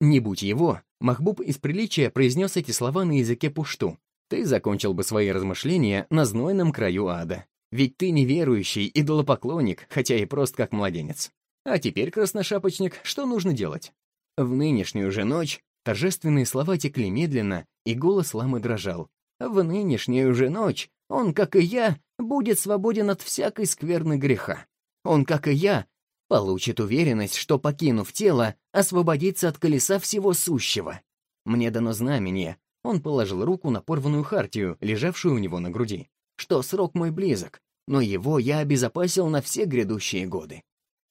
Не будь его, Махбуб из приличия произнес эти слова на языке пушту. Ты закончил бы свои размышления на знойном краю ада. Ведь ты неверующий идолопоклонник, хотя и прост как младенец. А теперь, красношапочник, что нужно делать? В нынешнюю же ночь торжественные слова текли медленно, и голос ламы дрожал. В нынешнюю же ночь он, как и я, будет свободен от всякой скверны греха. Он, как и я, получит уверенность, что, покинув тело, освободится от колеса всего сущего. Мне дано знамение. Он положил руку на порванную хартию, лежавшую у него на груди. Что срок мой близок, но его я обезопасил на все грядущие годы.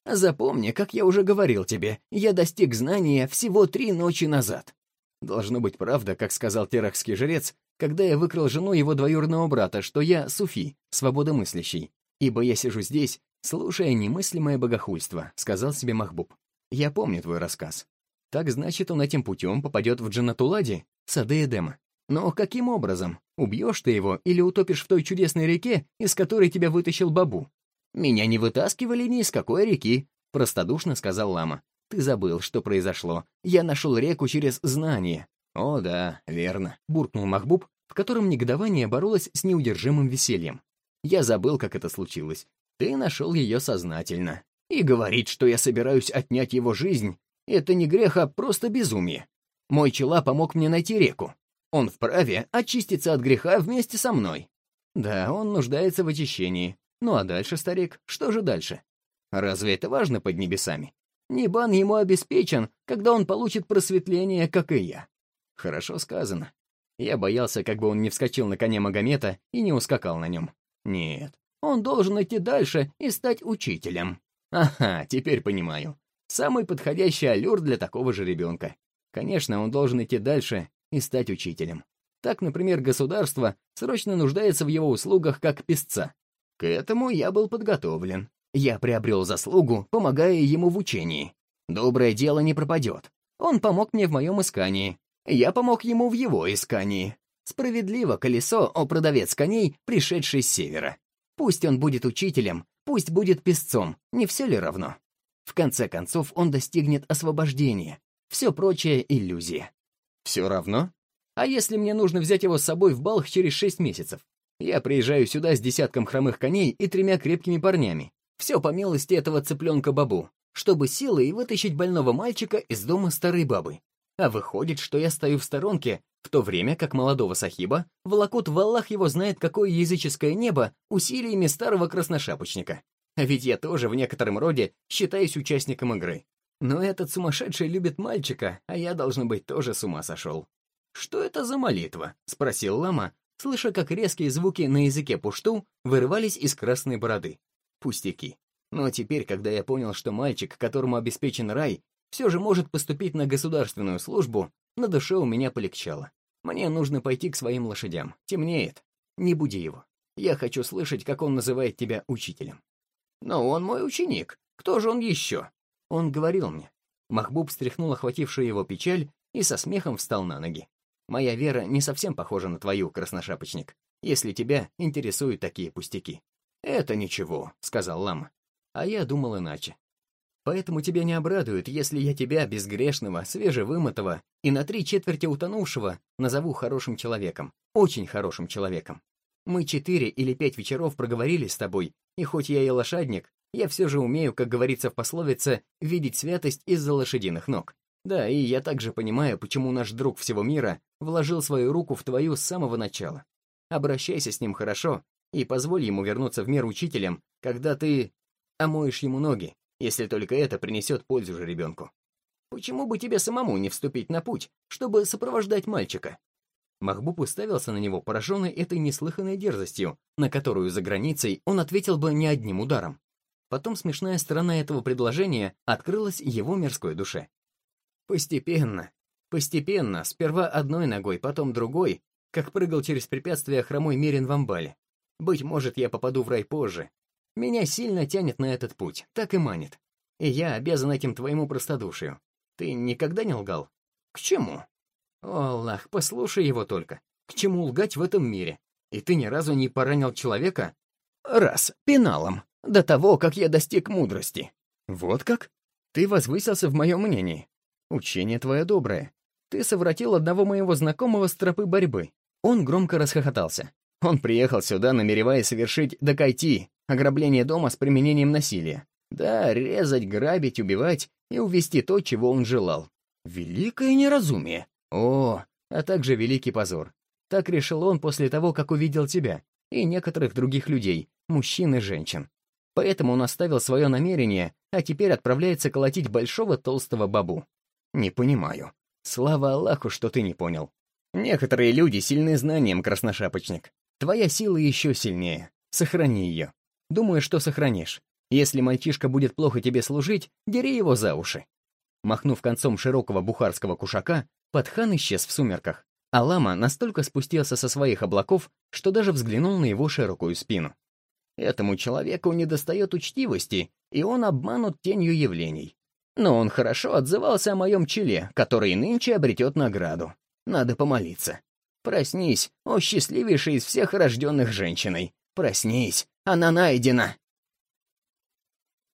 Запомни, как я уже говорил тебе, я достиг знания всего три ночи назад. Должно быть правда, как сказал терахский жрец, когда я выкрал жену его двоюродного брата, что я суфи, свободомыслящий, ибо я сижу здесь, слушая немыслимое богохульство», — сказал себе Махбуб. «Я помню твой рассказ. Так значит, он этим путем попадет в Джанатулади, сады Эдема. Но каким образом? Убьешь ты его или утопишь в той чудесной реке, из которой тебя вытащил Бабу? Меня не вытаскивали ни из какой реки, простодушно сказал Лама. Ты забыл, что произошло. Я нашел реку через знание. О да, верно, буркнул Махбуб, в котором негодование боролось с неудержимым весельем. Я забыл, как это случилось. Ты нашел ее сознательно. И говорить, что я собираюсь отнять его жизнь, это не грех, а просто безумие. Мой чела помог мне найти реку. Он вправе очиститься от греха вместе со мной. Да, он нуждается в очищении. Ну а дальше, старик, что же дальше? Разве это важно под небесами? Небан ему обеспечен, когда он получит просветление, как и я. Хорошо сказано. Я боялся, как бы он не вскочил на коне Магомета и не ускакал на нем. Нет, он должен идти дальше и стать учителем. Ага, теперь понимаю. Самый подходящий аллюр для такого же ребенка. Конечно, он должен идти дальше и стать учителем. Так, например, государство срочно нуждается в его услугах как писца. К этому я был подготовлен. Я приобрел заслугу, помогая ему в учении. Доброе дело не пропадет. Он помог мне в моем искании. Я помог ему в его искании. Справедливо колесо, о продавец коней, пришедший с севера. Пусть он будет учителем, пусть будет песцом, не все ли равно? В конце концов, он достигнет освобождения. Все прочее — иллюзия. Все равно? А если мне нужно взять его с собой в Балх через шесть месяцев? Я приезжаю сюда с десятком хромых коней и тремя крепкими парнями. Все по милости этого цыпленка Бабу, чтобы силой вытащить больного мальчика из дома старой бабы. А выходит, что я стою в сторонке, в то время как молодого сахиба волокут в Аллах его знает какое языческое небо усилиями старого красношапочника. А ведь я тоже в некотором роде считаюсь участником игры. Но этот сумасшедший любит мальчика, а я, должно быть, тоже с ума сошел. «Что это за молитва?» — спросил лама, слыша, как резкие звуки на языке пушту вырывались из красной бороды. Пустяки. Но теперь, когда я понял, что мальчик, которому обеспечен рай, все же может поступить на государственную службу, на душе у меня полегчало. Мне нужно пойти к своим лошадям. Темнеет. Не буди его. Я хочу слышать, как он называет тебя учителем. Но он мой ученик. Кто же он еще? Он говорил мне. Махбуб стряхнул охватившую его печаль и со смехом встал на ноги. «Моя вера не совсем похожа на твою, красношапочник, если тебя интересуют такие пустяки». «Это ничего», — сказал лама. А я думал иначе. Поэтому тебя не обрадует, если я тебя, безгрешного, свежевымытого и на три четверти утонувшего, назову хорошим человеком, очень хорошим человеком. Мы четыре или пять вечеров проговорили с тобой, и хоть я и лошадник, я все же умею, как говорится в пословице, видеть святость из-за лошадиных ног. Да, и я также понимаю, почему наш друг всего мира вложил свою руку в твою с самого начала. Обращайся с ним хорошо и позволь ему вернуться в мир учителем, когда ты омоешь ему ноги, если только это принесет пользу же ребенку. Почему бы тебе самому не вступить на путь, чтобы сопровождать мальчика? Махбуб уставился на него, пораженный этой неслыханной дерзостью, на которую за границей он ответил бы не одним ударом. Потом смешная сторона этого предложения открылась его мирской душе. Постепенно, постепенно, сперва одной ногой, потом другой, как прыгал через препятствия хромой Мерин в амбале. Быть может, я попаду в рай позже. Меня сильно тянет на этот путь, так и манит. И я обязан этим твоему простодушию. Ты никогда не лгал? К чему? О, Аллах, послушай его только. К чему лгать в этом мире? И ты ни разу не поранил человека? Раз, пеналом. До того, как я достиг мудрости. Вот как? Ты возвысился в моем мнении. Учение твое доброе. Ты совратил одного моего знакомого с тропы борьбы. Он громко расхохотался. Он приехал сюда, намереваясь совершить докайти, ограбление дома с применением насилия. Да, резать, грабить, убивать и увести то, чего он желал. Великое неразумие. О, а также великий позор. Так решил он после того, как увидел тебя и некоторых других людей, мужчин и женщин. Поэтому он оставил свое намерение, а теперь отправляется колотить большого толстого бабу. Не понимаю. Слава Аллаху, что ты не понял. Некоторые люди сильны знанием, красношапочник. Твоя сила еще сильнее. Сохрани ее. Думаю, что сохранишь. Если мальчишка будет плохо тебе служить, дери его за уши. Махнув концом широкого бухарского кушака, Патхан исчез в сумерках, а лама настолько спустился со своих облаков, что даже взглянул на его широкую спину. Этому человеку недостает учтивости, и он обманут тенью явлений. Но он хорошо отзывался о моем челе, который нынче обретет награду. Надо помолиться. Проснись, о счастливейший из всех рожденных женщиной. Проснись, она найдена.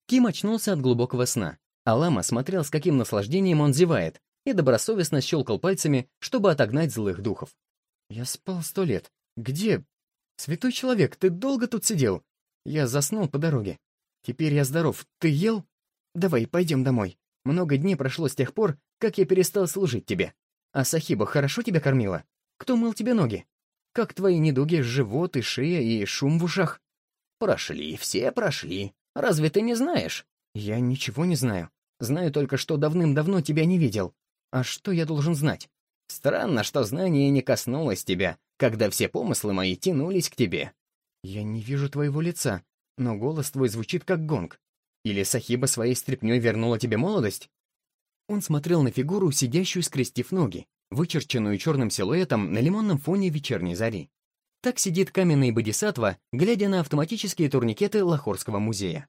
Ким очнулся от глубокого сна, а Лама смотрел, с каким наслаждением он зевает, и добросовестно щелкал пальцами, чтобы отогнать злых духов. «Я спал сто лет. Где? Святой человек, ты долго тут сидел? Я заснул по дороге. Теперь я здоров. Ты ел? Давай, пойдем домой. Много дней прошло с тех пор, как я перестал служить тебе. А Сахиба хорошо тебя кормила? Кто мыл тебе ноги? Как твои недуги, живот и шея и шум в ушах? Прошли, все прошли. Разве ты не знаешь? Я ничего не знаю. Знаю только, что давным-давно тебя не видел. А что я должен знать? Странно, что знание не коснулось тебя, когда все помыслы мои тянулись к тебе. Я не вижу твоего лица, но голос твой звучит как гонг. Или Сахиба своей стряпнёй вернула тебе молодость? Он смотрел на фигуру, сидящую скрестив ноги, вычерченную черным силуэтом на лимонном фоне вечерней зари. Так сидит каменный бодисаттва, глядя на автоматические турникеты Лахорского музея.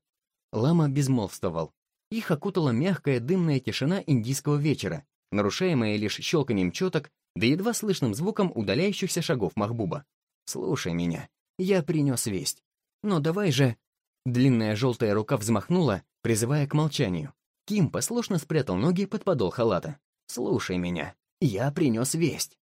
Лама безмолвствовал. Их окутала мягкая дымная тишина индийского вечера, нарушаемая лишь щелканием четок да едва слышным звуком удаляющихся шагов Махбуба. «Слушай меня, я принес весть. Но давай же...» Длинная желтая рука взмахнула, призывая к молчанию. Ким послушно спрятал ноги под подол халата. «Слушай меня, я принес весть.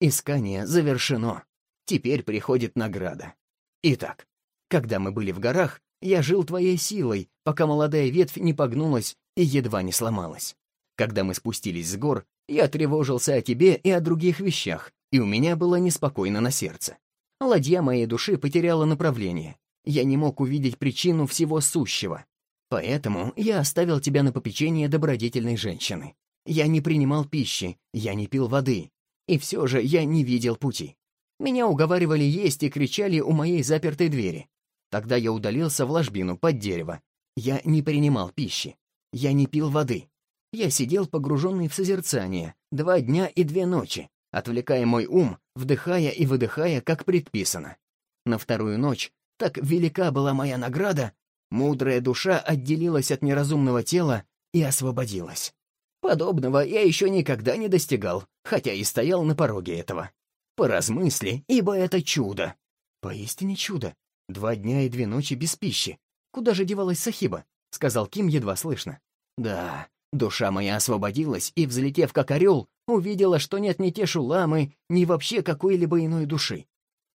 Искание завершено. Теперь приходит награда. Итак, когда мы были в горах, я жил твоей силой, пока молодая ветвь не погнулась и едва не сломалась. Когда мы спустились с гор, я тревожился о тебе и о других вещах, и у меня было неспокойно на сердце. Ладья моей души потеряла направление. Я не мог увидеть причину всего сущего. Поэтому я оставил тебя на попечение добродетельной женщины. Я не принимал пищи, я не пил воды. И все же я не видел пути. Меня уговаривали есть и кричали у моей запертой двери. Тогда я удалился в ложбину под дерево. Я не принимал пищи. Я не пил воды. Я сидел погруженный в созерцание два дня и две ночи, отвлекая мой ум, вдыхая и выдыхая, как предписано. На вторую ночь, так велика была моя награда, мудрая душа отделилась от неразумного тела и освободилась. Подобного я еще никогда не достигал, хотя и стоял на пороге этого. Поразмысли, ибо это чудо. Поистине чудо. Два дня и две ночи без пищи. Куда же девалась Сахиба? Сказал Ким едва слышно. Да, Душа моя освободилась и, взлетев как орел, увидела, что нет ни те шуламы, ни вообще какой-либо иной души.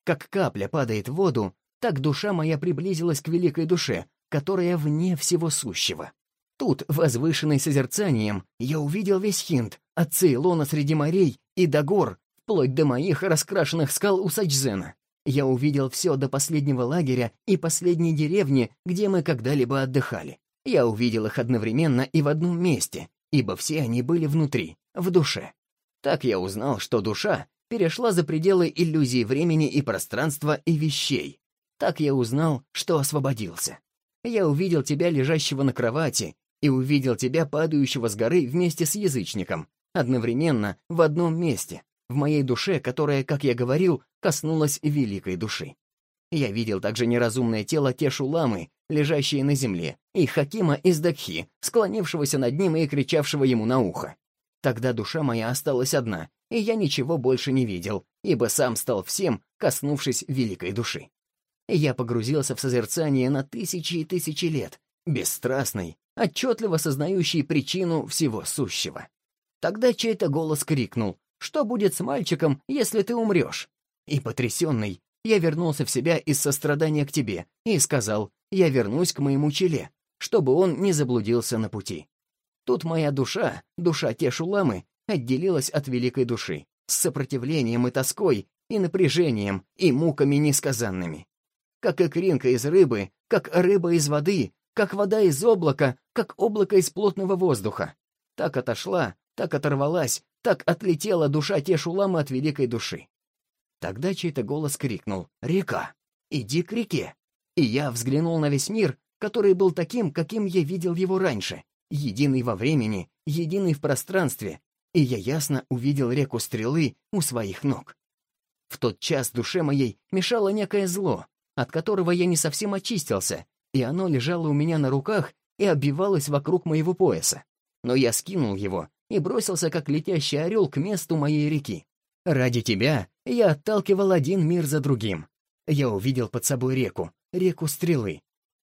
Как капля падает в воду, так душа моя приблизилась к великой душе, которая вне всего сущего. Тут, возвышенный созерцанием, я увидел весь Хинд, от Цейлона среди морей и до гор, вплоть до моих раскрашенных скал у Сачзена. Я увидел все до последнего лагеря и последней деревни, где мы когда-либо отдыхали. Я увидел их одновременно и в одном месте, ибо все они были внутри, в душе. Так я узнал, что душа перешла за пределы иллюзии времени и пространства и вещей. Так я узнал, что освободился. Я увидел тебя, лежащего на кровати, и увидел тебя, падающего с горы вместе с язычником, одновременно в одном месте, в моей душе, которая, как я говорил, коснулась великой души. Я видел также неразумное тело Тешуламы, лежащее на земле, и Хакима из Дакхи, склонившегося над ним и кричавшего ему на ухо. Тогда душа моя осталась одна, и я ничего больше не видел, ибо сам стал всем, коснувшись великой души. Я погрузился в созерцание на тысячи и тысячи лет, бесстрастный, отчетливо сознающий причину всего сущего. Тогда чей-то голос крикнул, «Что будет с мальчиком, если ты умрешь?» И потрясенный, я вернулся в себя из сострадания к тебе и сказал, «Я вернусь к моему челе, чтобы он не заблудился на пути». Тут моя душа, душа Тешуламы, отделилась от великой души, с сопротивлением и тоской, и напряжением, и муками несказанными. Как икринка из рыбы, как рыба из воды, как вода из облака, как облако из плотного воздуха. Так отошла, так оторвалась, так отлетела душа Тешуламы от великой души. Тогда чей-то голос крикнул «Река! Иди к реке!» И я взглянул на весь мир, который был таким, каким я видел его раньше, единый во времени, единый в пространстве, и я ясно увидел реку стрелы у своих ног. В тот час душе моей мешало некое зло, от которого я не совсем очистился, и оно лежало у меня на руках и обвивалось вокруг моего пояса. Но я скинул его и бросился, как летящий орел, к месту моей реки. Ради тебя я отталкивал один мир за другим. Я увидел под собой реку, реку стрелы.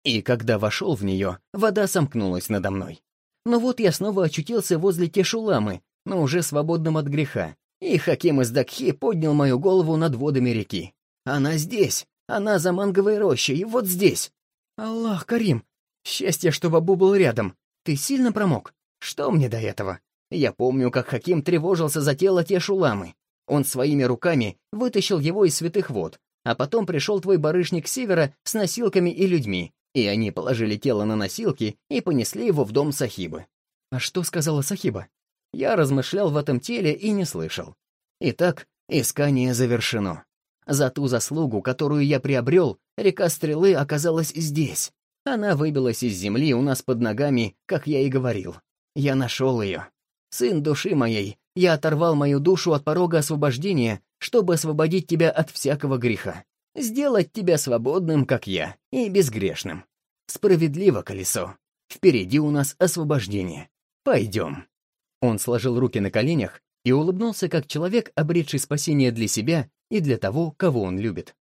И когда вошел в нее, вода сомкнулась надо мной. Но вот я снова очутился возле Кешуламы, но уже свободным от греха, и Хаким из Дакхи поднял мою голову над водами реки. Она здесь, она за манговой рощей, вот здесь. Аллах, Карим, счастье, что Бабу был рядом. Ты сильно промок? Что мне до этого? Я помню, как Хаким тревожился за тело Тешуламы. Он своими руками вытащил его из святых вод, а потом пришел твой барышник севера с носилками и людьми, и они положили тело на носилки и понесли его в дом Сахибы. А что сказала Сахиба? Я размышлял в этом теле и не слышал. Итак, искание завершено. За ту заслугу, которую я приобрел, река Стрелы оказалась здесь. Она выбилась из земли у нас под ногами, как я и говорил. Я нашел ее. Сын души моей, я оторвал мою душу от порога освобождения, чтобы освободить тебя от всякого греха. Сделать тебя свободным, как я, и безгрешным. Справедливо, колесо. Впереди у нас освобождение. Пойдем. Он сложил руки на коленях и улыбнулся, как человек, обретший спасение для себя и для того, кого он любит.